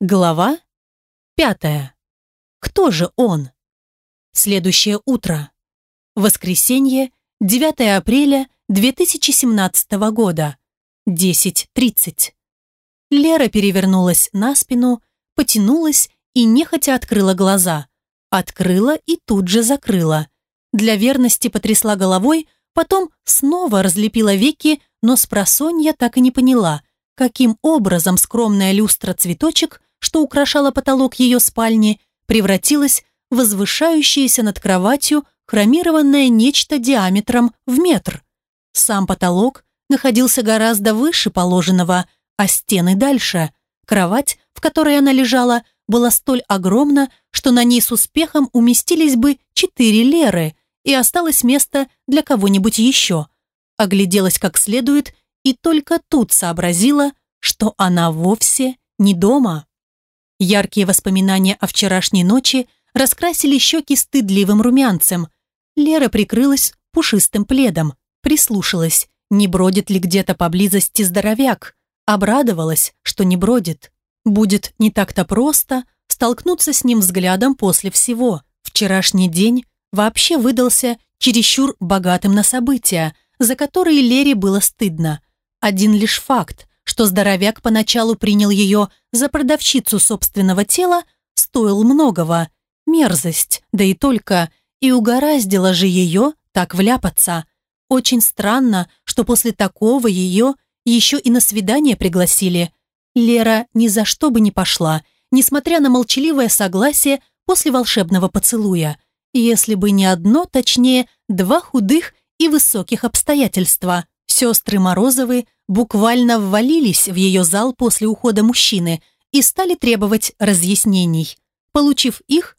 Глава пятая. Кто же он? Следующее утро. Воскресенье, 9 апреля 2017 года, 10.30. Лера перевернулась на спину, потянулась и нехотя открыла глаза. Открыла и тут же закрыла. Для верности потрясла головой, потом снова разлепила веки, но с просонья так и не поняла, каким образом скромная люстра-цветочек что украшало потолок ее спальни, превратилось в возвышающееся над кроватью хромированное нечто диаметром в метр. Сам потолок находился гораздо выше положенного, а стены дальше. Кровать, в которой она лежала, была столь огромна, что на ней с успехом уместились бы четыре леры, и осталось место для кого-нибудь еще. Огляделась как следует и только тут сообразила, что она вовсе не дома. Яркие воспоминания о вчерашней ночи раскрасили щеки стыдливым румянцем. Лера прикрылась пушистым пледом, прислушалась, не бродит ли где-то поблизости здоровяк. Обрадовалась, что не бродит. Будет не так-то просто столкнуться с ним взглядом после всего. Вчерашний день вообще выдался чересчур богатым на события, за которые Лере было стыдно. Один лишь факт, что здоровяк поначалу принял ее за продавщицу собственного тела, стоил многого. Мерзость, да и только, и угораздило же ее так вляпаться. Очень странно, что после такого ее еще и на свидание пригласили. Лера ни за что бы не пошла, несмотря на молчаливое согласие после волшебного поцелуя, если бы не одно, точнее, два худых и высоких обстоятельства. Сестры Морозовы буквально ввалились в ее зал после ухода мужчины и стали требовать разъяснений. Получив их,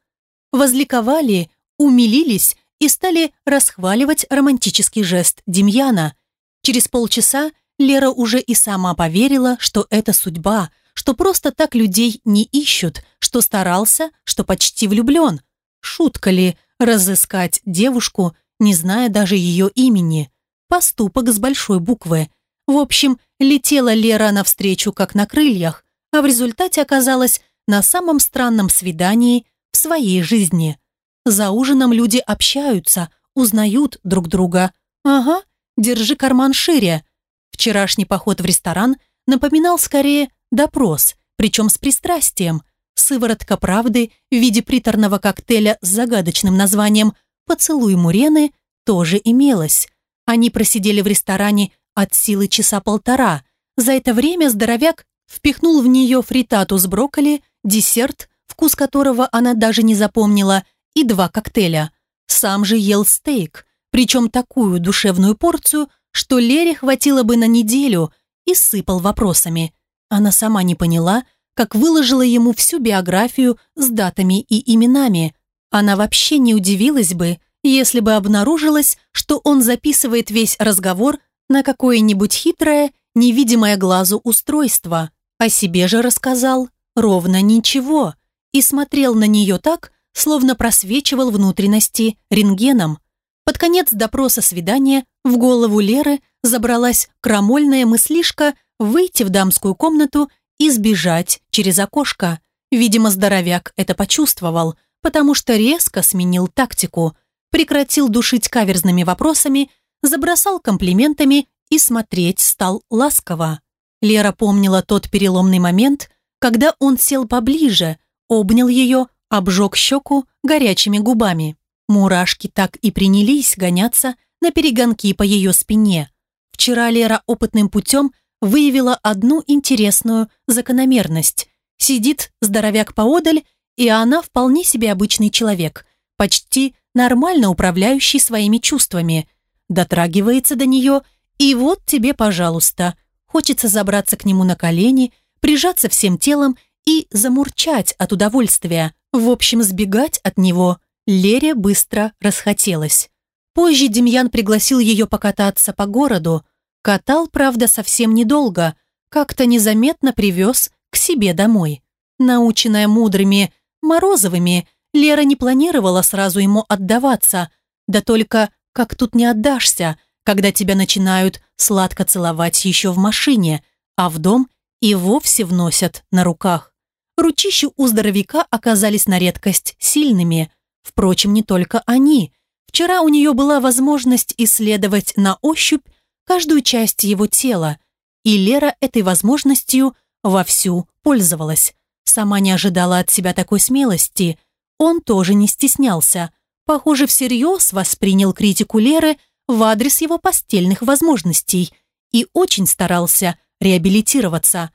возликовали, умилились и стали расхваливать романтический жест Демьяна. Через полчаса Лера уже и сама поверила, что это судьба, что просто так людей не ищут, что старался, что почти влюблен. Шутка ли разыскать девушку, не зная даже ее имени? Поступок с большой буквы – в общем, летела Лера навстречу как на крыльях, а в результате оказалась на самом странном свидании в своей жизни. За ужином люди общаются, узнают друг друга. Ага, держи карман шире. Вчерашний поход в ресторан напоминал скорее допрос, причем с пристрастием. Сыворотка правды в виде приторного коктейля с загадочным названием «Поцелуй Мурены» тоже имелась. Они просидели в ресторане от силы часа полтора. За это время здоровяк впихнул в нее фритату с брокколи, десерт, вкус которого она даже не запомнила, и два коктейля. Сам же ел стейк, причем такую душевную порцию, что Лере хватило бы на неделю, и сыпал вопросами. Она сама не поняла, как выложила ему всю биографию с датами и именами. Она вообще не удивилась бы, если бы обнаружилось, что он записывает весь разговор на какое-нибудь хитрое, невидимое глазу устройство. О себе же рассказал ровно ничего и смотрел на нее так, словно просвечивал внутренности рентгеном. Под конец допроса свидания в голову Леры забралась крамольная мыслишка выйти в дамскую комнату и сбежать через окошко. Видимо, здоровяк это почувствовал, потому что резко сменил тактику, прекратил душить каверзными вопросами забросал комплиментами и смотреть стал ласково. Лера помнила тот переломный момент, когда он сел поближе, обнял ее, обжег щеку горячими губами. Мурашки так и принялись гоняться на перегонки по ее спине. Вчера Лера опытным путем выявила одну интересную закономерность. Сидит здоровяк поодаль, и она вполне себе обычный человек, почти нормально управляющий своими чувствами – дотрагивается до нее, и вот тебе, пожалуйста. Хочется забраться к нему на колени, прижаться всем телом и замурчать от удовольствия. В общем, сбегать от него Лере быстро расхотелось. Позже Демьян пригласил ее покататься по городу. Катал, правда, совсем недолго, как-то незаметно привез к себе домой. Наученная мудрыми Морозовыми, Лера не планировала сразу ему отдаваться, да только как тут не отдашься, когда тебя начинают сладко целовать еще в машине, а в дом и вовсе вносят на руках. Ручища у здоровяка оказались на редкость сильными. Впрочем, не только они. Вчера у нее была возможность исследовать на ощупь каждую часть его тела, и Лера этой возможностью вовсю пользовалась. Сама не ожидала от себя такой смелости. Он тоже не стеснялся. Похоже, всерьез воспринял критику Леры в адрес его постельных возможностей и очень старался реабилитироваться.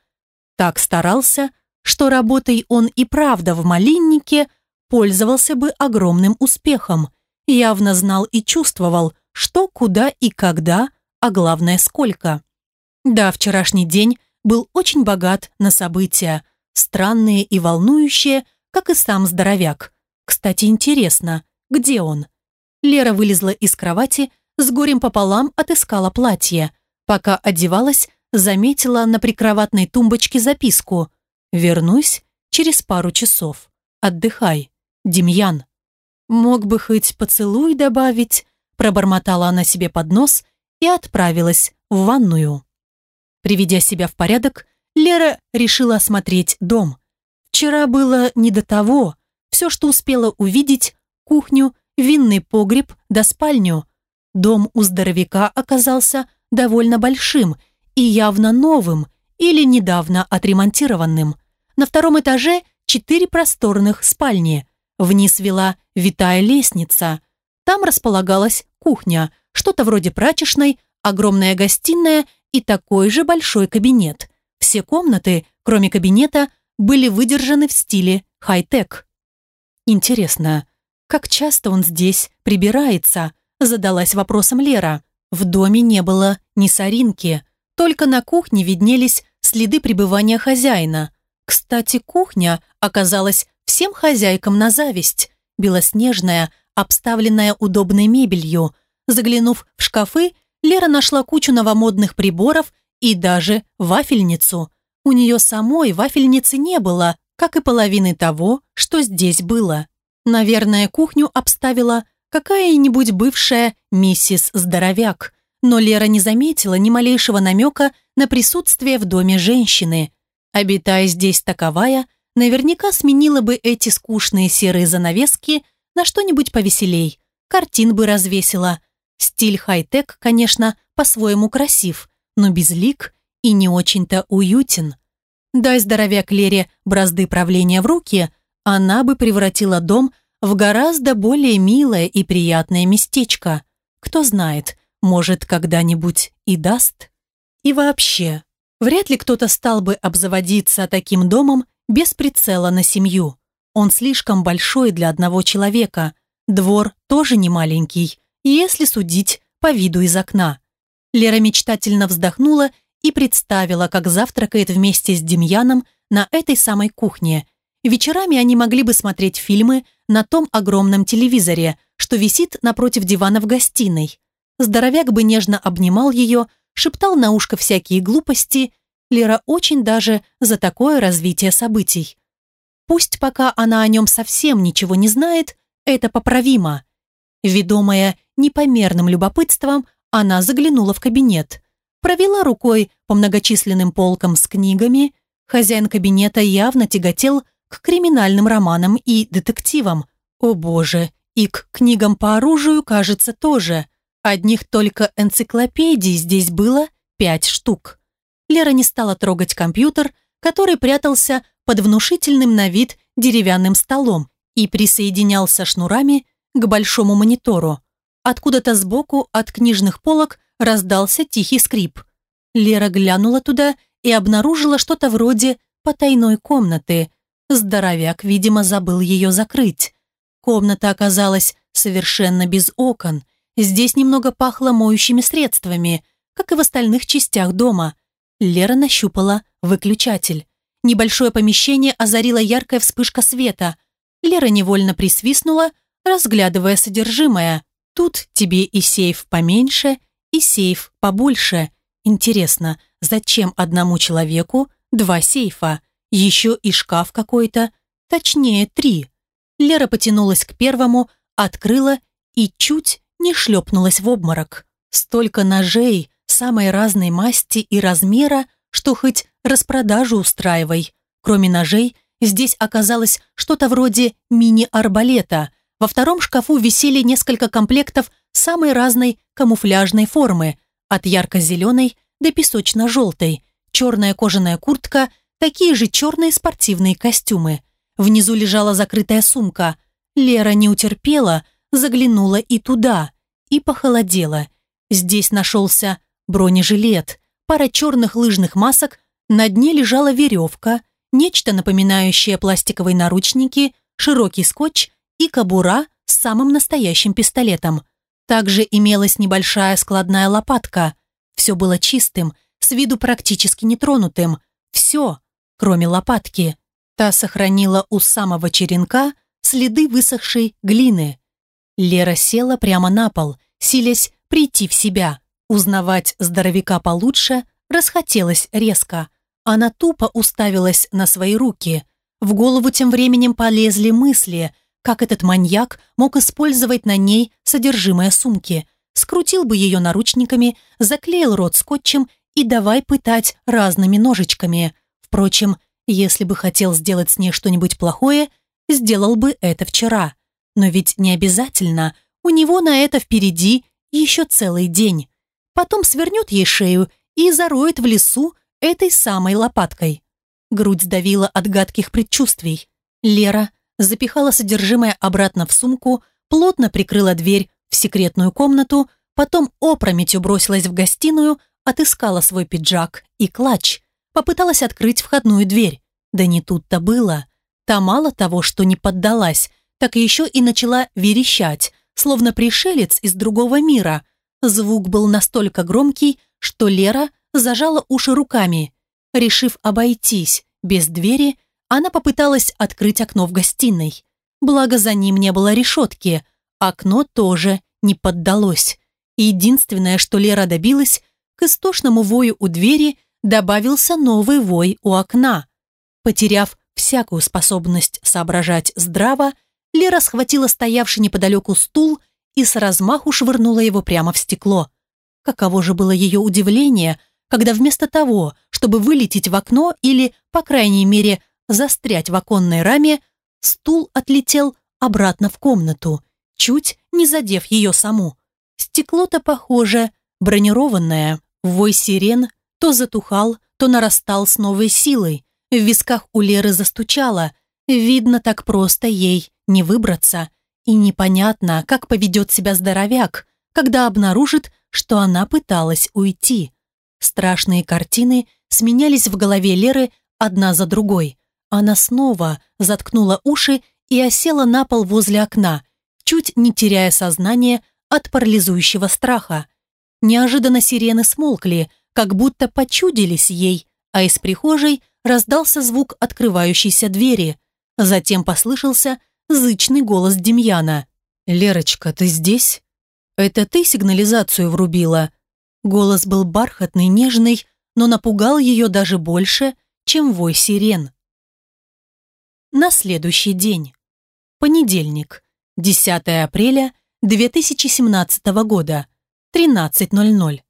Так старался, что работой он и правда в малиннике пользовался бы огромным успехом. Явно знал и чувствовал, что, куда и когда, а главное, сколько. Да, вчерашний день был очень богат на события, странные и волнующие, как и сам здоровяк. Кстати, интересно, где он? Лера вылезла из кровати, с горем пополам отыскала платье. Пока одевалась, заметила на прикроватной тумбочке записку «Вернусь через пару часов. Отдыхай. Демьян». «Мог бы хоть поцелуй добавить», пробормотала она себе под нос и отправилась в ванную. Приведя себя в порядок, Лера решила осмотреть дом. Вчера было не до того. Все, что успела увидеть, кухню, винный погреб да спальню. Дом у здоровяка оказался довольно большим и явно новым или недавно отремонтированным. На втором этаже четыре просторных спальни. Вниз вела витая лестница. Там располагалась кухня, что-то вроде прачечной, огромная гостиная и такой же большой кабинет. Все комнаты, кроме кабинета, были выдержаны в стиле хай-тек. Интересно, как часто он здесь прибирается? Задалась вопросом Лера. В доме не было ни соринки, только на кухне виднелись следы пребывания хозяина. Кстати, кухня оказалась всем хозяйкам на зависть. Белоснежная, обставленная удобной мебелью. Заглянув в шкафы, Лера нашла кучу новомодных приборов и даже вафельницу. У нее самой вафельницы не было, как и половины того, что здесь было. Наверное, кухню обставила какая-нибудь бывшая миссис Здоровяк, но Лера не заметила ни малейшего намека на присутствие в доме женщины. Обитая здесь таковая, наверняка сменила бы эти скучные серые занавески на что-нибудь повеселей, картин бы развесила – Стиль хай-тек, конечно, по-своему красив, но безлик и не очень-то уютен. Дай здоровяк Лере бразды правления в руки, она бы превратила дом в гораздо более милое и приятное местечко. Кто знает, может, когда-нибудь и даст. И вообще, вряд ли кто-то стал бы обзаводиться таким домом без прицела на семью. Он слишком большой для одного человека. Двор тоже не маленький, если судить по виду из окна. Лера мечтательно вздохнула и представила, как завтракает вместе с Демьяном на этой самой кухне. Вечерами они могли бы смотреть фильмы на том огромном телевизоре, что висит напротив дивана в гостиной. Здоровяк бы нежно обнимал ее, шептал на ушко всякие глупости. Лера очень даже за такое развитие событий. Пусть пока она о нем совсем ничего не знает, это поправимо. Ведомая непомерным любопытством, она заглянула в кабинет. Провела рукой по многочисленным полкам с книгами. Хозяин кабинета явно тяготел к криминальным романам и детективам. О боже, и к книгам по оружию, кажется, тоже. Одних только энциклопедий здесь было пять штук. Лера не стала трогать компьютер, который прятался под внушительным на вид деревянным столом и присоединялся шнурами к большому монитору. Откуда-то сбоку от книжных полок раздался тихий скрип. Лера глянула туда и обнаружила что-то вроде потайной комнаты. Здоровяк, видимо, забыл ее закрыть. Комната оказалась совершенно без окон. Здесь немного пахло моющими средствами, как и в остальных частях дома. Лера нащупала выключатель. Небольшое помещение озарила яркая вспышка света. Лера невольно присвистнула, разглядывая содержимое. Тут тебе и сейф поменьше, и сейф побольше. Интересно, зачем одному человеку два сейфа? Еще и шкаф какой-то, точнее три. Лера потянулась к первому, открыла и чуть не шлепнулась в обморок. Столько ножей, самой разной масти и размера, что хоть распродажу устраивай. Кроме ножей, Здесь оказалось что-то вроде мини-арбалета. Во втором шкафу висели несколько комплектов самой разной камуфляжной формы, от ярко-зеленой до песочно-желтой, черная кожаная куртка, такие же черные спортивные костюмы. Внизу лежала закрытая сумка. Лера не утерпела, заглянула и туда, и похолодела. Здесь нашелся бронежилет, пара черных лыжных масок, на дне лежала веревка, нечто напоминающее пластиковые наручники, широкий скотч и кобура с самым настоящим пистолетом. Также имелась небольшая складная лопатка. Все было чистым, с виду практически нетронутым. Все, кроме лопатки. Та сохранила у самого черенка следы высохшей глины. Лера села прямо на пол, силясь прийти в себя. Узнавать здоровяка получше расхотелось резко. Она тупо уставилась на свои руки. В голову тем временем полезли мысли, как этот маньяк мог использовать на ней содержимое сумки. Скрутил бы ее наручниками, заклеил рот скотчем и давай пытать разными ножичками. Впрочем, если бы хотел сделать с ней что-нибудь плохое, сделал бы это вчера. Но ведь не обязательно, у него на это впереди еще целый день. Потом свернет ей шею и зароет в лесу этой самой лопаткой. Грудь сдавила от гадких предчувствий. Лера запихала содержимое обратно в сумку, плотно прикрыла дверь в секретную комнату, потом опрометью бросилась в гостиную, отыскала свой пиджак и клатч, попыталась открыть входную дверь. Да не тут-то было. Та мало того, что не поддалась, так еще и начала верещать, словно пришелец из другого мира. Звук был настолько громкий, что Лера зажала уши руками. Решив обойтись без двери, она попыталась открыть окно в гостиной. Благо за ним не было решетки. Окно тоже не поддалось. Единственное, что Лера добилась, к истошному вою у двери добавился новый вой у окна. Потеряв всякую способность соображать здраво, Лера схватила стоявший неподалеку стул и с размаху швырнула его прямо в стекло. Каково же было ее удивление, когда вместо того, чтобы вылететь в окно или, по крайней мере, застрять в оконной раме, стул отлетел обратно в комнату, чуть не задев ее саму. Стекло-то, похоже, бронированное. Вой сирен то затухал, то нарастал с новой силой. В висках у Леры застучало. Видно, так просто ей не выбраться. И непонятно, как поведет себя здоровяк, когда обнаружит, что она пыталась уйти. Страшные картины сменялись в голове Леры одна за другой. Она снова заткнула уши и осела на пол возле окна, чуть не теряя сознание от парализующего страха. Неожиданно сирены смолкли, как будто почудились ей, а из прихожей раздался звук открывающейся двери. Затем послышался зычный голос Демьяна. «Лерочка, ты здесь? Это ты сигнализацию врубила?» Голос был бархатный, нежный, но напугал ее даже больше, чем вой сирен. На следующий день. Понедельник, 10 апреля 2017 года, 13.00.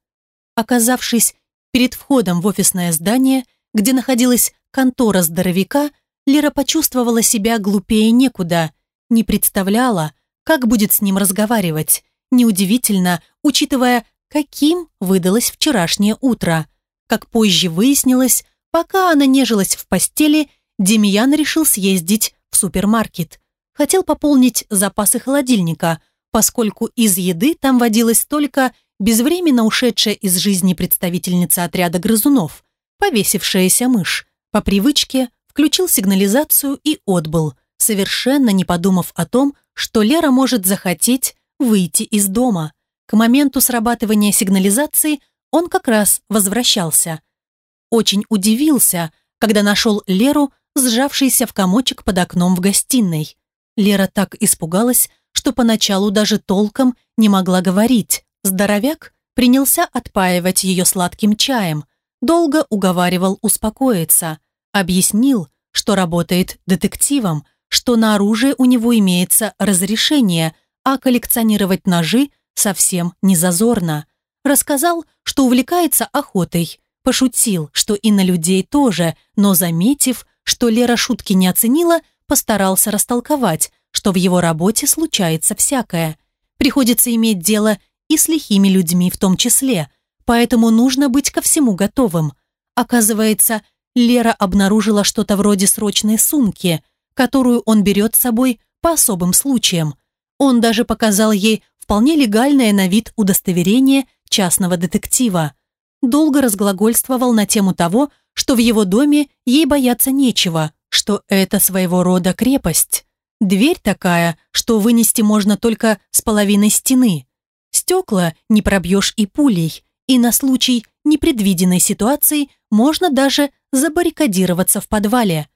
Оказавшись перед входом в офисное здание, где находилась контора здоровяка, Лера почувствовала себя глупее некуда, не представляла, как будет с ним разговаривать. Неудивительно, учитывая, каким выдалось вчерашнее утро. Как позже выяснилось, пока она нежилась в постели, Демьян решил съездить в супермаркет. Хотел пополнить запасы холодильника, поскольку из еды там водилась только безвременно ушедшая из жизни представительница отряда грызунов, повесившаяся мышь. По привычке включил сигнализацию и отбыл, совершенно не подумав о том, что Лера может захотеть выйти из дома. К моменту срабатывания сигнализации он как раз возвращался. Очень удивился, когда нашел Леру, сжавшейся в комочек под окном в гостиной. Лера так испугалась, что поначалу даже толком не могла говорить. Здоровяк принялся отпаивать ее сладким чаем, долго уговаривал успокоиться, объяснил, что работает детективом, что на оружие у него имеется разрешение, а коллекционировать ножи совсем не зазорно. Рассказал, что увлекается охотой, пошутил, что и на людей тоже, но заметив, что Лера шутки не оценила, постарался растолковать, что в его работе случается всякое. Приходится иметь дело и с лихими людьми в том числе, поэтому нужно быть ко всему готовым. Оказывается, Лера обнаружила что-то вроде срочной сумки, которую он берет с собой по особым случаям. Он даже показал ей вполне легальное на вид удостоверение частного детектива. Долго разглагольствовал на тему того, что в его доме ей бояться нечего, что это своего рода крепость. Дверь такая, что вынести можно только с половиной стены. Стекла не пробьешь и пулей, и на случай непредвиденной ситуации можно даже забаррикадироваться в подвале.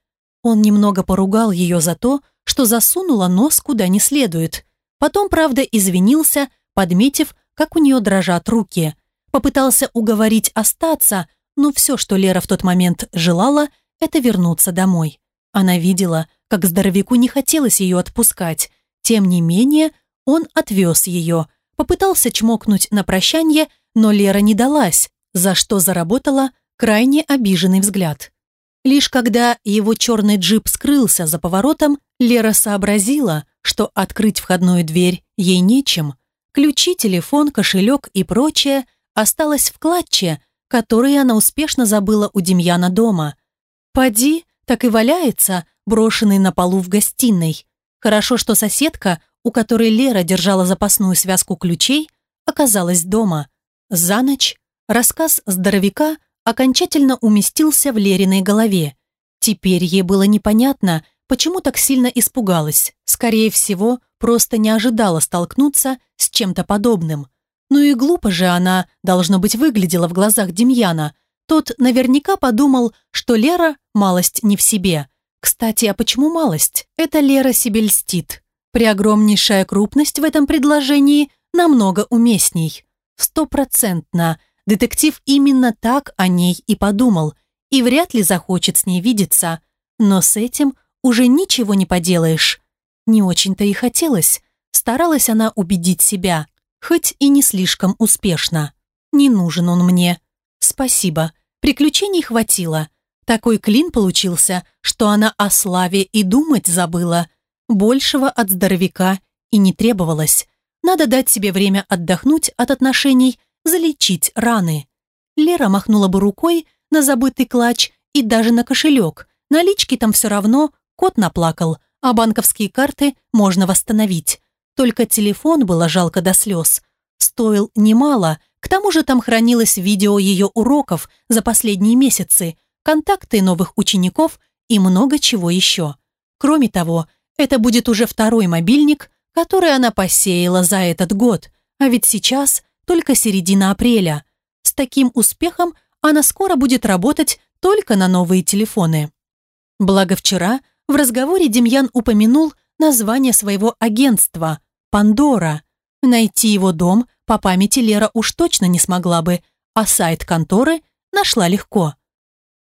Он немного поругал ее за то, что засунула нос куда не следует. Потом, правда, извинился, подметив, как у нее дрожат руки. Попытался уговорить остаться, но все, что Лера в тот момент желала, это вернуться домой. Она видела, как здоровяку не хотелось ее отпускать. Тем не менее, он отвез ее, попытался чмокнуть на прощание, но Лера не далась, за что заработала крайне обиженный взгляд. Лишь когда его черный джип скрылся за поворотом, Лера сообразила, что открыть входную дверь ей нечем. Ключи, телефон, кошелек и прочее осталось в клатче, который она успешно забыла у Демьяна дома. Поди, так и валяется, брошенный на полу в гостиной. Хорошо, что соседка, у которой Лера держала запасную связку ключей, оказалась дома. За ночь рассказ здоровяка окончательно уместился в Лериной голове. Теперь ей было непонятно, почему так сильно испугалась. Скорее всего, просто не ожидала столкнуться с чем-то подобным. Ну и глупо же она, должно быть, выглядела в глазах Демьяна. Тот наверняка подумал, что Лера малость не в себе. Кстати, а почему малость? Это Лера себе льстит. Преогромнейшая крупность в этом предложении намного уместней. Стопроцентно. Детектив именно так о ней и подумал, и вряд ли захочет с ней видеться. Но с этим уже ничего не поделаешь. Не очень-то и хотелось. Старалась она убедить себя хоть и не слишком успешно. Не нужен он мне. Спасибо, приключений хватило. Такой клин получился, что она о славе и думать забыла. Большего от здоровяка и не требовалось. Надо дать себе время отдохнуть от отношений, залечить раны. Лера махнула бы рукой на забытый клатч и даже на кошелек. Налички там все равно кот наплакал, а банковские карты можно восстановить. Только телефон было жалко до слез. Стоил немало, к тому же там хранилось видео ее уроков за последние месяцы, контакты новых учеников и много чего еще. Кроме того, это будет уже второй мобильник, который она посеяла за этот год, а ведь сейчас только середина апреля. С таким успехом она скоро будет работать только на новые телефоны. Благо вчера в разговоре Демьян упомянул название своего агентства Пандора. Найти его дом по памяти Лера уж точно не смогла бы, а сайт конторы нашла легко.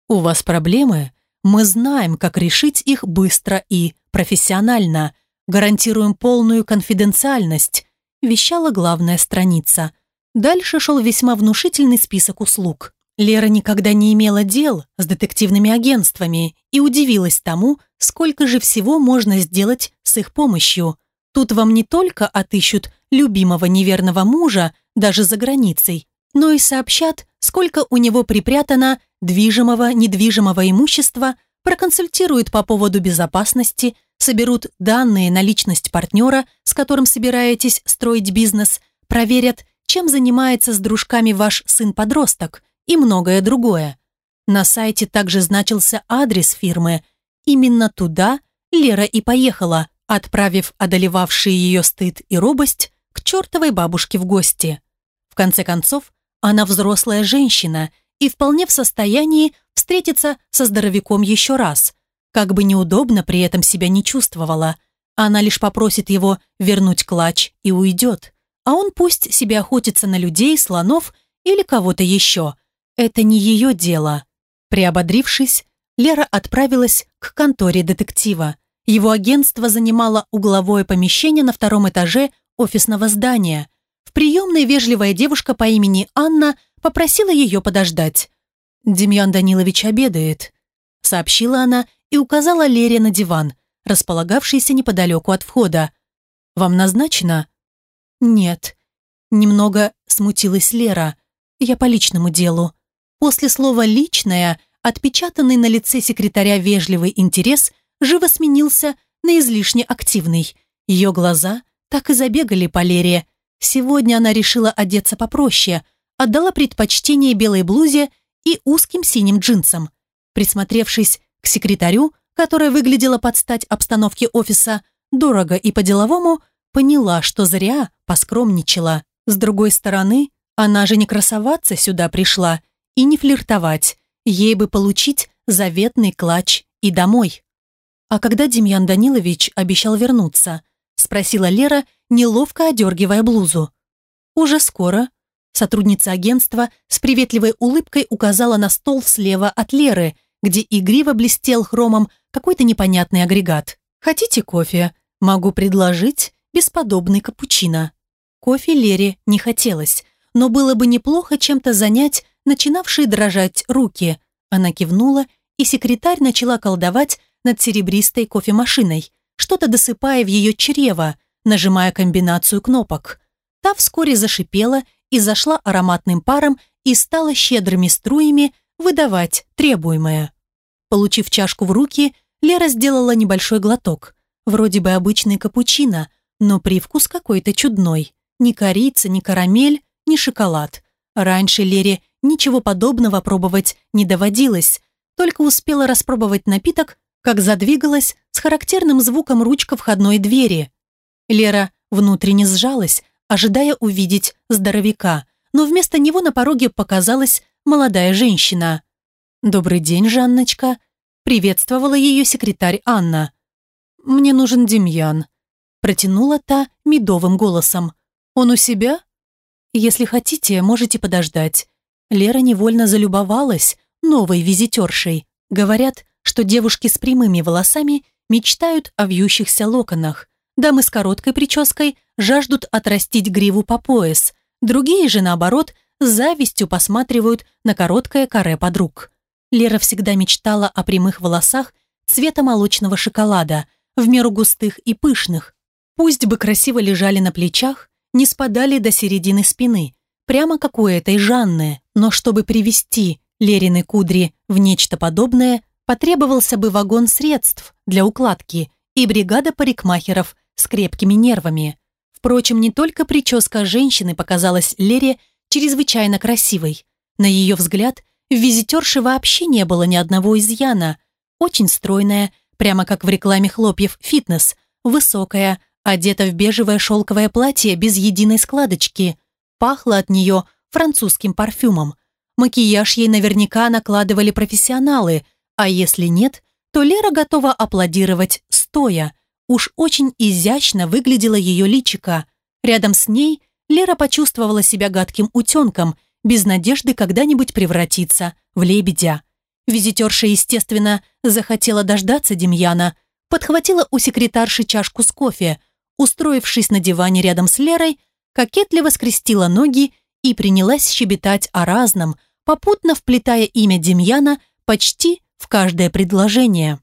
«У вас проблемы? Мы знаем, как решить их быстро и профессионально. Гарантируем полную конфиденциальность», вещала главная страница. Дальше шел весьма внушительный список услуг. Лера никогда не имела дел с детективными агентствами и удивилась тому, сколько же всего можно сделать с их помощью – Тут вам не только отыщут любимого неверного мужа даже за границей, но и сообщат, сколько у него припрятано движимого, недвижимого имущества, проконсультируют по поводу безопасности, соберут данные на личность партнера, с которым собираетесь строить бизнес, проверят, чем занимается с дружками ваш сын-подросток и многое другое. На сайте также значился адрес фирмы. Именно туда Лера и поехала, отправив одолевавшие ее стыд и робость к чертовой бабушке в гости. В конце концов, она взрослая женщина и вполне в состоянии встретиться со здоровяком еще раз, как бы неудобно при этом себя не чувствовала. Она лишь попросит его вернуть клатч и уйдет, а он пусть себе охотится на людей, слонов или кого-то еще. Это не ее дело. Приободрившись, Лера отправилась к конторе детектива. Его агентство занимало угловое помещение на втором этаже офисного здания. В приемной вежливая девушка по имени Анна попросила ее подождать. «Демьян Данилович обедает», — сообщила она и указала Лере на диван, располагавшийся неподалеку от входа. «Вам назначено?» «Нет». Немного смутилась Лера. «Я по личному делу». После слова «личное» отпечатанный на лице секретаря вежливый интерес живо сменился на излишне активный. Ее глаза так и забегали по Лере. Сегодня она решила одеться попроще, отдала предпочтение белой блузе и узким синим джинсам. Присмотревшись к секретарю, которая выглядела под стать обстановке офиса, дорого и по-деловому, поняла, что зря поскромничала. С другой стороны, она же не красоваться сюда пришла и не флиртовать. Ей бы получить заветный клатч и домой. «А когда Демьян Данилович обещал вернуться?» спросила Лера, неловко одергивая блузу. «Уже скоро». Сотрудница агентства с приветливой улыбкой указала на стол слева от Леры, где игриво блестел хромом какой-то непонятный агрегат. «Хотите кофе? Могу предложить бесподобный капучино». Кофе Лере не хотелось, но было бы неплохо чем-то занять начинавшие дрожать руки. Она кивнула, и секретарь начала колдовать над серебристой кофемашиной, что-то досыпая в ее чрево, нажимая комбинацию кнопок. Та вскоре зашипела и зашла ароматным паром и стала щедрыми струями выдавать требуемое. Получив чашку в руки, Лера сделала небольшой глоток. Вроде бы обычный капучино, но привкус какой-то чудной. Ни корица, ни карамель, ни шоколад. Раньше Лере ничего подобного пробовать не доводилось, только успела распробовать напиток, как задвигалась с характерным звуком ручка входной двери. Лера внутренне сжалась, ожидая увидеть здоровяка, но вместо него на пороге показалась молодая женщина. «Добрый день, Жанночка», — приветствовала ее секретарь Анна. «Мне нужен Демьян», — протянула та медовым голосом. «Он у себя?» «Если хотите, можете подождать. Лера невольно залюбовалась новой визитершей. Говорят, что девушки с прямыми волосами мечтают о вьющихся локонах. Дамы с короткой прической жаждут отрастить гриву по пояс. Другие же, наоборот, с завистью посматривают на короткое каре подруг. Лера всегда мечтала о прямых волосах цвета молочного шоколада, в меру густых и пышных. Пусть бы красиво лежали на плечах, не спадали до середины спины, прямо как у этой Жанны, но чтобы привести Лерины кудри в нечто подобное, потребовался бы вагон средств для укладки и бригада парикмахеров с крепкими нервами. Впрочем, не только прическа женщины показалась Лере чрезвычайно красивой. На ее взгляд, в визитерше вообще не было ни одного изъяна. Очень стройная, прямо как в рекламе хлопьев «Фитнес», высокая, одета в бежевое шелковое платье без единой складочки – Пахло от нее французским парфюмом. Макияж ей наверняка накладывали профессионалы, а если нет, то Лера готова аплодировать стоя. Уж очень изящно выглядело ее личико. Рядом с ней Лера почувствовала себя гадким утенком, без надежды когда-нибудь превратиться в лебедя. Визитерша, естественно, захотела дождаться Демьяна, подхватила у секретарши чашку с кофе, устроившись на диване рядом с Лерой, кокетливо скрестила ноги и принялась щебетать о разном, попутно вплетая имя Демьяна почти в каждое предложение.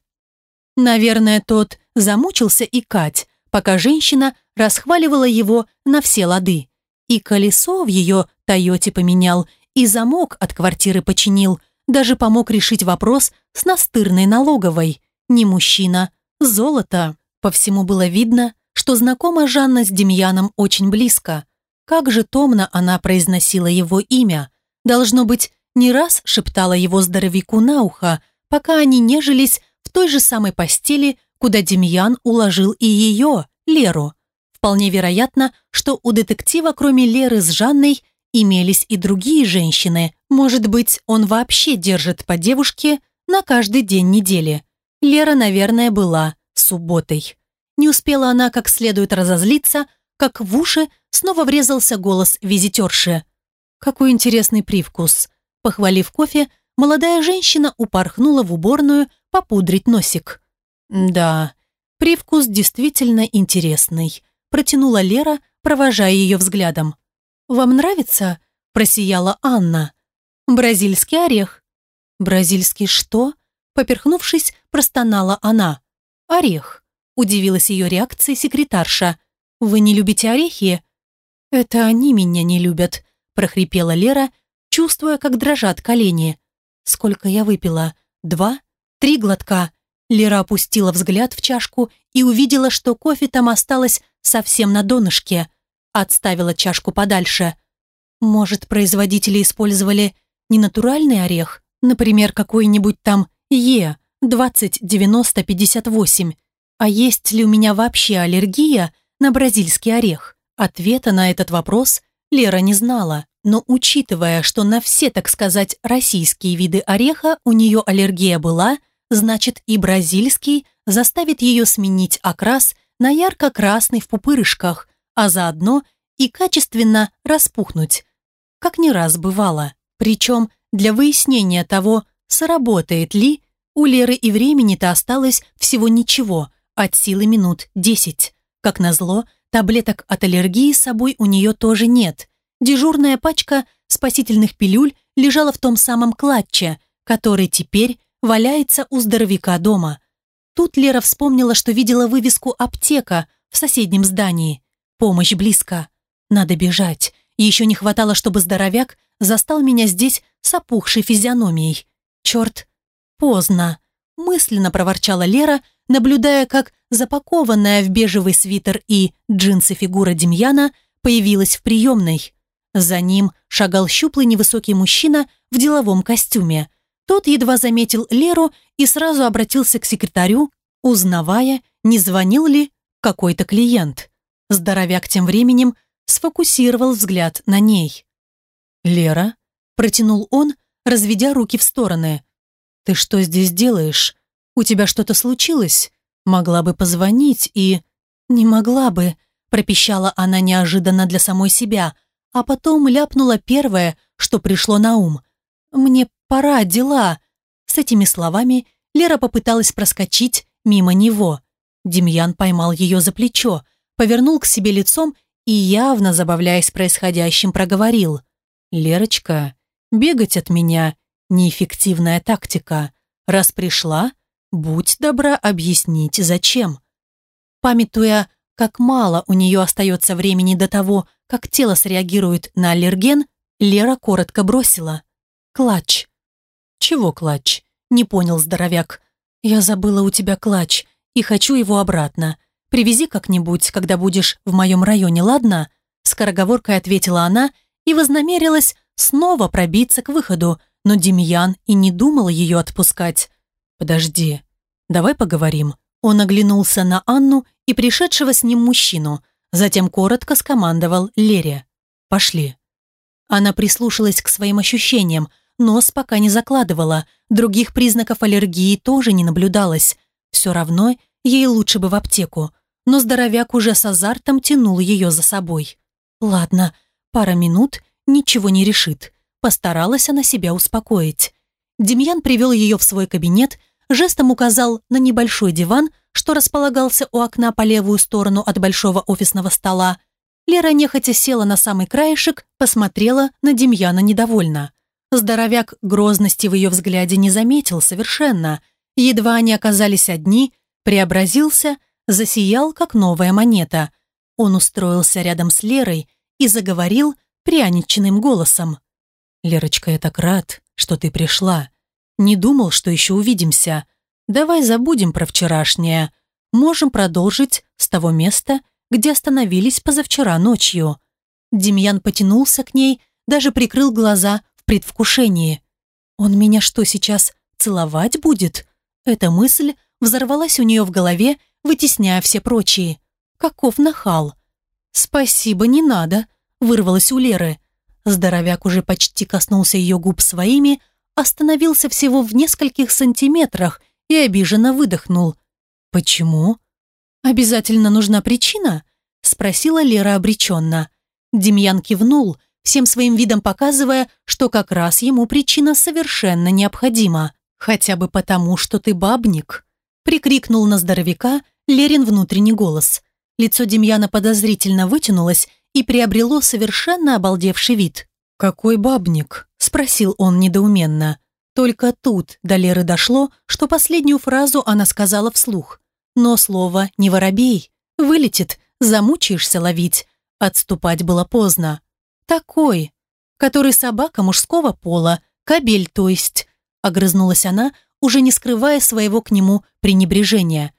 Наверное, тот замучился и Кать, пока женщина расхваливала его на все лады. И колесо в ее «Тойоте» поменял, и замок от квартиры починил, даже помог решить вопрос с настырной налоговой. Не мужчина, золото. По всему было видно, что знакома Жанна с Демьяном очень близко. Как же томно она произносила его имя. Должно быть, не раз шептала его здоровяку на ухо, пока они нежились в той же самой постели, куда Демьян уложил и ее, Леру. Вполне вероятно, что у детектива, кроме Леры с Жанной, имелись и другие женщины. Может быть, он вообще держит по девушке на каждый день недели. Лера, наверное, была субботой. Не успела она как следует разозлиться, как в уши снова врезался голос визитерши. «Какой интересный привкус!» Похвалив кофе, молодая женщина упорхнула в уборную попудрить носик. «Да, привкус действительно интересный», протянула Лера, провожая ее взглядом. «Вам нравится?» просияла Анна. «Бразильский орех». «Бразильский что?» Поперхнувшись, простонала она. «Орех», – удивилась ее реакцией секретарша. «Вы не любите орехи?» «Это они меня не любят», – прохрипела Лера, чувствуя, как дрожат колени. «Сколько я выпила? Два? Три глотка?» Лера опустила взгляд в чашку и увидела, что кофе там осталось совсем на донышке. Отставила чашку подальше. Может, производители использовали не натуральный орех, например, какой-нибудь там Е 209058. А есть ли у меня вообще аллергия на бразильский орех? Ответа на этот вопрос Лера не знала, но учитывая, что на все, так сказать, российские виды ореха у нее аллергия была, значит и бразильский заставит ее сменить окрас на ярко-красный в пупырышках, а заодно и качественно распухнуть, как не раз бывало. Причем для выяснения того, сработает ли, у Леры и времени-то осталось всего ничего, от силы минут десять. Как назло, таблеток от аллергии с собой у нее тоже нет. Дежурная пачка спасительных пилюль лежала в том самом клатче, который теперь валяется у здоровяка дома. Тут Лера вспомнила, что видела вывеску «Аптека» в соседнем здании. Помощь близко. Надо бежать. И еще не хватало, чтобы здоровяк застал меня здесь с опухшей физиономией. Черт, поздно. Мысленно проворчала Лера, наблюдая, как запакованная в бежевый свитер и джинсы фигура Демьяна появилась в приемной. За ним шагал щуплый невысокий мужчина в деловом костюме. Тот едва заметил Леру и сразу обратился к секретарю, узнавая, не звонил ли какой-то клиент. Здоровяк тем временем сфокусировал взгляд на ней. «Лера?» – протянул он, разведя руки в стороны. «Ты что здесь делаешь? У тебя что-то случилось? Могла бы позвонить и...» «Не могла бы», – пропищала она неожиданно для самой себя, а потом ляпнула первое, что пришло на ум. «Мне пора, дела». С этими словами Лера попыталась проскочить мимо него. Демьян поймал ее за плечо, повернул к себе лицом и, явно забавляясь происходящим, проговорил. «Лерочка, бегать от меня – неэффективная тактика. Раз пришла, будь добра объяснить, зачем». Памятуя, как мало у нее остается времени до того, как тело среагирует на аллерген, Лера коротко бросила. «Клатч». «Чего клатч?» – не понял здоровяк. «Я забыла у тебя клатч и хочу его обратно. Привези как-нибудь, когда будешь в моем районе, ладно?» Скороговоркой ответила она и вознамерилась снова пробиться к выходу, но Демьян и не думал ее отпускать. «Подожди, давай поговорим». Он оглянулся на Анну и пришедшего с ним мужчину, затем коротко скомандовал Лере. «Пошли». Она прислушалась к своим ощущениям, нос пока не закладывала, других признаков аллергии тоже не наблюдалось. Все равно ей лучше бы в аптеку но здоровяк уже с азартом тянул ее за собой. Ладно, пара минут ничего не решит. Постаралась она себя успокоить. Демьян привел ее в свой кабинет, жестом указал на небольшой диван, что располагался у окна по левую сторону от большого офисного стола. Лера нехотя села на самый краешек, посмотрела на Демьяна недовольно. Здоровяк грозности в ее взгляде не заметил совершенно. Едва они оказались одни, преобразился засиял, как новая монета. Он устроился рядом с Лерой и заговорил пряничным голосом. «Лерочка, я так рад, что ты пришла. Не думал, что еще увидимся. Давай забудем про вчерашнее. Можем продолжить с того места, где остановились позавчера ночью». Демьян потянулся к ней, даже прикрыл глаза в предвкушении. «Он меня что, сейчас целовать будет?» Эта мысль взорвалась у нее в голове вытесняя все прочие. Каков нахал. «Спасибо, не надо», — вырвалось у Леры. Здоровяк уже почти коснулся ее губ своими, остановился всего в нескольких сантиметрах и обиженно выдохнул. «Почему?» «Обязательно нужна причина?» — спросила Лера обреченно. Демьян кивнул, всем своим видом показывая, что как раз ему причина совершенно необходима. «Хотя бы потому, что ты бабник», — прикрикнул на здоровяка, Лерин внутренний голос. Лицо Демьяна подозрительно вытянулось и приобрело совершенно обалдевший вид. «Какой бабник?» – спросил он недоуменно. Только тут до Леры дошло, что последнюю фразу она сказала вслух. Но слово «не воробей» вылетит, замучаешься ловить. Отступать было поздно. Такой, который собака мужского пола, кабель то есть. Огрызнулась она, уже не скрывая своего к нему пренебрежения.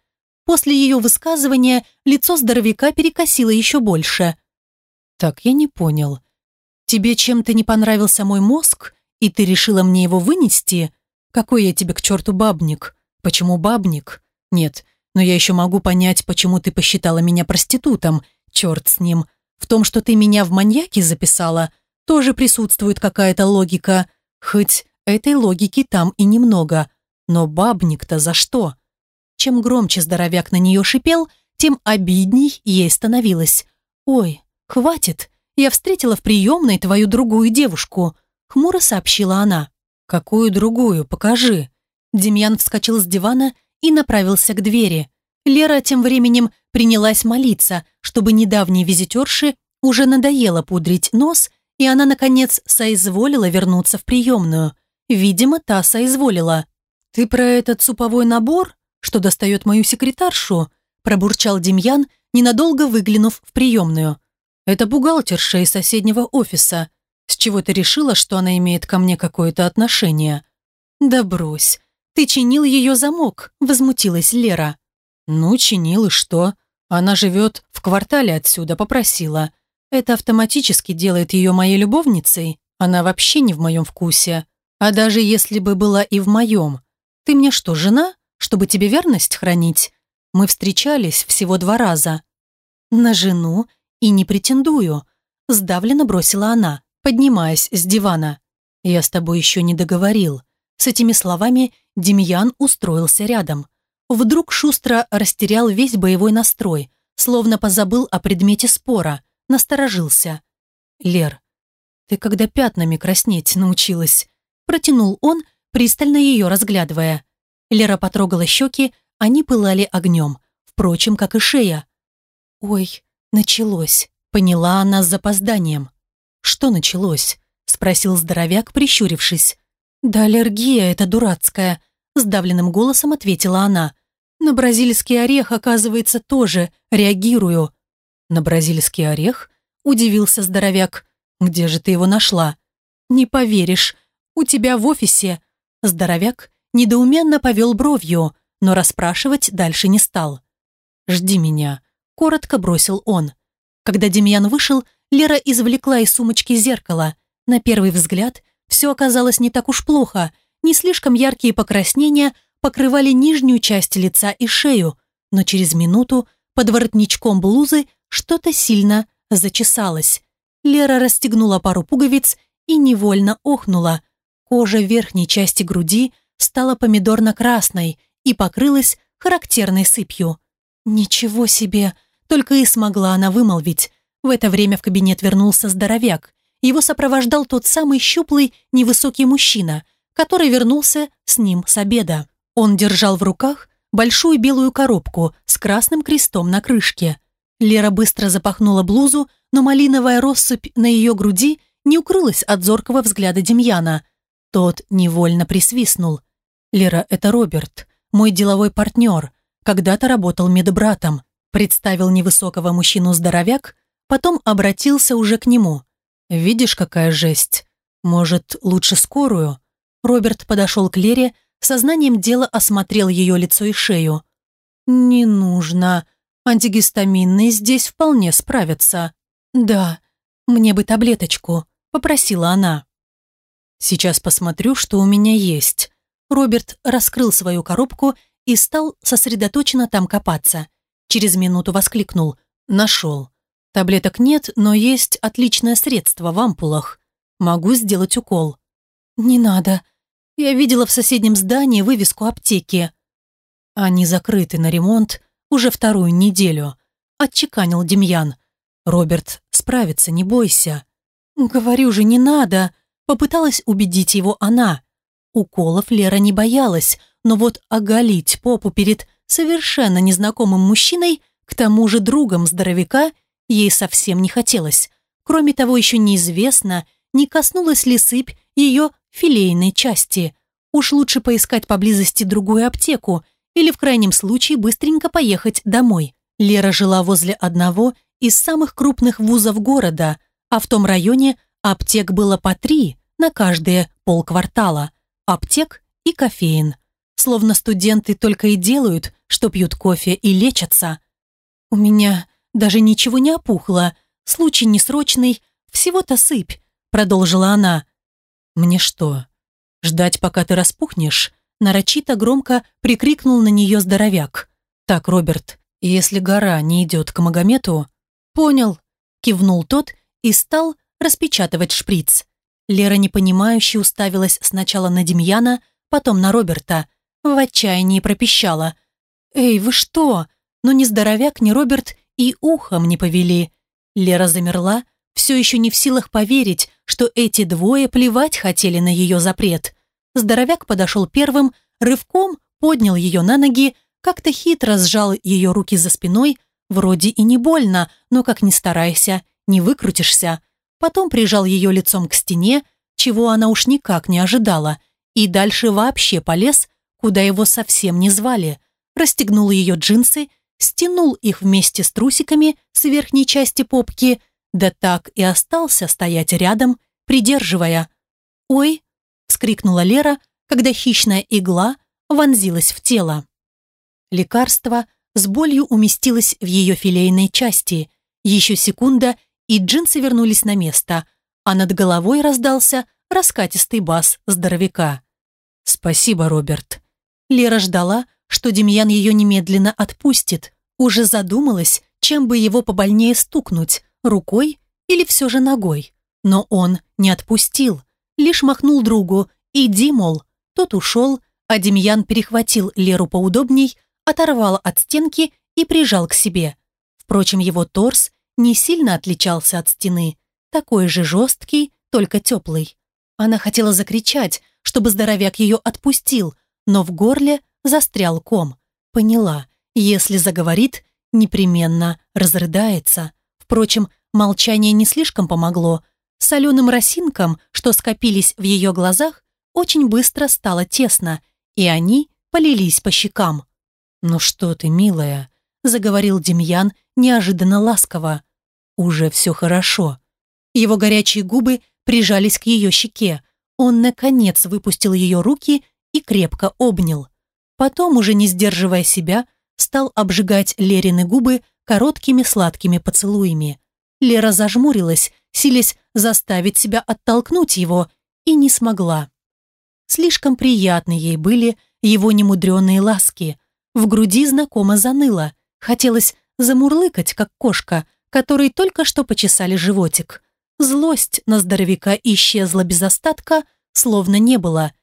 После ее высказывания лицо здоровяка перекосило еще больше. «Так, я не понял. Тебе чем-то не понравился мой мозг, и ты решила мне его вынести? Какой я тебе к черту бабник? Почему бабник? Нет, но я еще могу понять, почему ты посчитала меня проститутом. Черт с ним. В том, что ты меня в маньяки записала, тоже присутствует какая-то логика. Хоть этой логики там и немного. Но бабник-то за что? Чем громче здоровяк на нее шипел, тем обидней ей становилось. «Ой, хватит, я встретила в приемной твою другую девушку», хмуро сообщила она. «Какую другую? Покажи». Демьян вскочил с дивана и направился к двери. Лера тем временем принялась молиться, чтобы недавней визитерше уже надоело пудрить нос, и она, наконец, соизволила вернуться в приемную. Видимо, та соизволила. «Ты про этот суповой набор, что достает мою секретаршу?» пробурчал Демьян, ненадолго выглянув в приемную. «Это бухгалтерша из соседнего офиса. С чего ты решила, что она имеет ко мне какое-то отношение?» «Да брось. Ты чинил ее замок», — возмутилась Лера. «Ну, чинил и что? Она живет в квартале отсюда, попросила. Это автоматически делает ее моей любовницей. Она вообще не в моем вкусе. А даже если бы была и в моем. Ты мне что, жена? Чтобы тебе верность хранить? Мы встречались всего два раза. На жену и не претендую. Сдавленно бросила она, поднимаясь с дивана. Я с тобой еще не договорил. С этими словами Демьян устроился рядом. Вдруг шустро растерял весь боевой настрой, словно позабыл о предмете спора, насторожился. «Лер, ты когда пятнами краснеть научилась?» Протянул он, пристально ее разглядывая. Лера потрогала щеки, они пылали огнем, впрочем, как и шея. «Ой, началось», — поняла она с запозданием. «Что началось?» — спросил здоровяк, прищурившись. «Да аллергия эта дурацкая», — сдавленным голосом ответила она. «На бразильский орех, оказывается, тоже реагирую». «На бразильский орех?» — удивился здоровяк. «Где же ты его нашла?» «Не поверишь, у тебя в офисе». Здоровяк недоуменно повел бровью, но расспрашивать дальше не стал. «Жди меня», — коротко бросил он. Когда Демьян вышел, Лера извлекла из сумочки зеркало. На первый взгляд все оказалось не так уж плохо. Не слишком яркие покраснения покрывали нижнюю часть лица и шею, но через минуту под воротничком блузы что-то сильно зачесалось. Лера расстегнула пару пуговиц и невольно охнула. Кожа верхней части груди стала помидорно-красной и покрылась характерной сыпью. «Ничего себе!» Только и смогла она вымолвить. В это время в кабинет вернулся здоровяк. Его сопровождал тот самый щуплый, невысокий мужчина, который вернулся с ним с обеда. Он держал в руках большую белую коробку с красным крестом на крышке. Лера быстро запахнула блузу, но малиновая россыпь на ее груди не укрылась от зоркого взгляда Демьяна. Тот невольно присвистнул. «Лера, это Роберт, мой деловой партнер. Когда-то работал медбратом», представил невысокого мужчину здоровяк, потом обратился уже к нему. «Видишь, какая жесть? Может, лучше скорую?» Роберт подошел к Лере, сознанием дела осмотрел ее лицо и шею. «Не нужно. Антигистаминные здесь вполне справятся». «Да, мне бы таблеточку», — попросила она. «Сейчас посмотрю, что у меня есть». Роберт раскрыл свою коробку и стал сосредоточенно там копаться. Через минуту воскликнул «Нашел». Таблеток нет, но есть отличное средство в ампулах. Могу сделать укол». «Не надо. Я видела в соседнем здании вывеску аптеки». «Они закрыты на ремонт уже вторую неделю», — отчеканил Демьян. «Роберт справится, не бойся». «Говорю же, не надо», — попыталась убедить его она. Уколов Лера не боялась, но вот оголить попу перед совершенно незнакомым мужчиной, к тому же другом здоровяка, ей совсем не хотелось. Кроме того, еще неизвестно, не коснулась ли сыпь ее филейной части. Уж лучше поискать поблизости другую аптеку или в крайнем случае быстренько поехать домой. Лера жила возле одного из самых крупных вузов города, а в том районе аптек было по три на каждые полквартала. Аптек и кофеин. Словно студенты только и делают, что пьют кофе и лечатся. У меня даже ничего не опухло. Случай несрочный, всего-то сыпь, продолжила она. Мне что, ждать, пока ты распухнешь? Нарочито громко прикрикнул на нее здоровяк. Так, Роберт, если гора не идет к Магомету... Понял, кивнул тот и стал распечатывать шприц. Лера непонимающе уставилась сначала на Демьяна, потом на Роберта. В отчаянии пропищала. «Эй, вы что? Ну ни здоровяк, ни Роберт и ухом не повели». Лера замерла, все еще не в силах поверить, что эти двое плевать хотели на ее запрет. Здоровяк подошел первым, рывком поднял ее на ноги, как-то хитро сжал ее руки за спиной, вроде и не больно, но как ни старайся, не выкрутишься. Потом прижал ее лицом к стене, чего она уж никак не ожидала, и дальше вообще полез, куда его совсем не звали, расстегнул ее джинсы, стянул их вместе с трусиками с верхней части попки, да так и остался стоять рядом, придерживая. «Ой!» — вскрикнула Лера, когда хищная игла вонзилась в тело. Лекарство с болью уместилось в ее филейной части. Еще секунда, и джинсы вернулись на место, а над головой раздался раскатистый бас здоровяка. «Спасибо, Роберт». Лера ждала, что Демьян ее немедленно отпустит. Уже задумалась, чем бы его побольнее стукнуть, рукой или все же ногой. Но он не отпустил, лишь махнул другу «иди, мол». Тот ушел, а Демьян перехватил Леру поудобней, оторвал от стенки и прижал к себе. Впрочем, его торс не сильно отличался от стены, такой же жесткий, только теплый. Она хотела закричать, чтобы здоровяк ее отпустил, но в горле застрял ком. Поняла, если заговорит, непременно разрыдается. Впрочем, молчание не слишком помогло. Соленым росинкам, что скопились в ее глазах, очень быстро стало тесно, и они полились по щекам. «Ну что ты, милая», — заговорил Демьян неожиданно ласково. «Уже все хорошо». Его горячие губы прижались к ее щеке. Он, наконец, выпустил ее руки и крепко обнял. Потом, уже не сдерживая себя, стал обжигать Лерины губы короткими сладкими поцелуями. Лера зажмурилась, силясь заставить себя оттолкнуть его, и не смогла. Слишком приятны ей были его немудреные ласки. В груди знакомо заныло. Хотелось замурлыкать, как кошка, которой только что почесали животик. Злость на здоровяка исчезла без остатка, словно не было.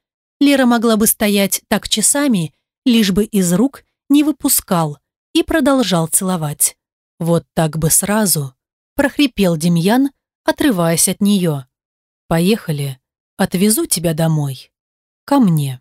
Лера могла бы стоять так часами, лишь бы из рук не выпускал и продолжал целовать. Вот так бы сразу, прохрипел Демьян, отрываясь от нее. Поехали, отвезу тебя домой. Ко мне.